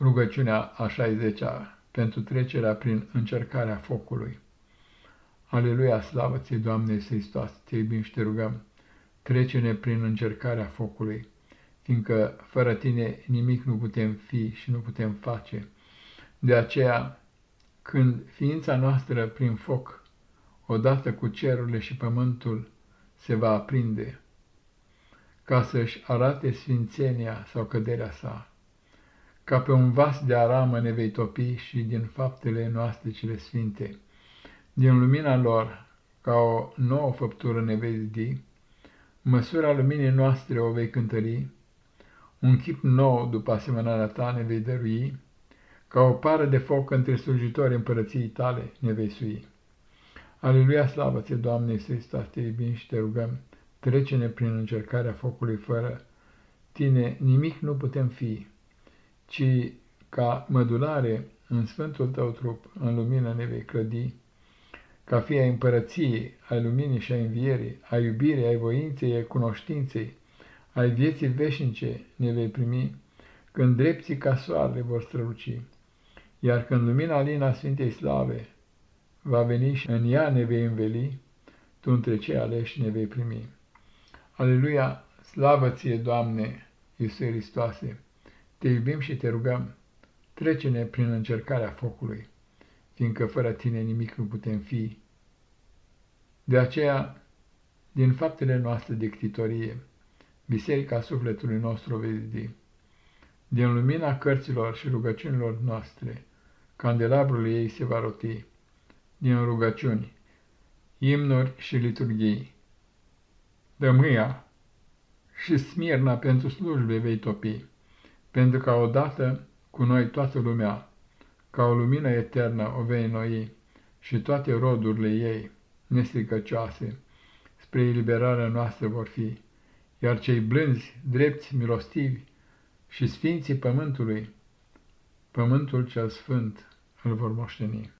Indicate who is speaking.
Speaker 1: Rugăciunea a 60-a pentru trecerea prin încercarea focului. Aleluia, slavă ție, Doamne Iisus Hristos, te iubim și te rugăm, trece-ne prin încercarea focului, fiindcă fără tine nimic nu putem fi și nu putem face. De aceea, când ființa noastră prin foc, odată cu cerurile și pământul, se va aprinde, ca să-și arate sfințenia sau căderea sa, ca pe un vas de aramă ne vei topi și din faptele noastre cele sfinte. Din lumina lor, ca o nouă făptură ne vei zidi, măsura luminii noastre o vei cântări, un chip nou după asemănarea ta ne vei dărui, ca o pară de foc între slujitori împărăției tale ne vei sui. Aleluia, slavă ție, Doamne Iisus Hristos, te iubim și te rugăm, trece-ne prin încercarea focului fără tine nimic nu putem fi ci ca mădulare în sfântul tău trup, în lumină ne vei clădi, ca fie ai împărăției, ai luminii și ai învierii, ai iubirii, ai voinței, ai cunoștinței, ai vieții veșnice ne vei primi, când drepții ca soarele vor străluci, iar când lumina lina Sfintei Slave va veni și în ea ne vei înveli, tu între cei aleși ne vei primi. Aleluia, slavă ție, Doamne, Iisus Hristoase! Te iubim și te rugăm, trece-ne prin încercarea focului, fiindcă fără tine nimic nu putem fi. De aceea, din faptele noastre de ctitorie, biserica sufletului nostru o vezi Din lumina cărților și rugăciunilor noastre, candelabrul ei se va roti, din rugăciuni, imnuri și liturghii. Dămâia și smirna pentru slujbe vei topi pentru ca odată cu noi toată lumea, ca o lumină eternă o vei noi și toate rodurile ei, nestricăcioase, spre eliberarea noastră vor fi, iar cei blânzi, drepți, milostivi și sfinții pământului, pământul cel sfânt îl vor moșteni.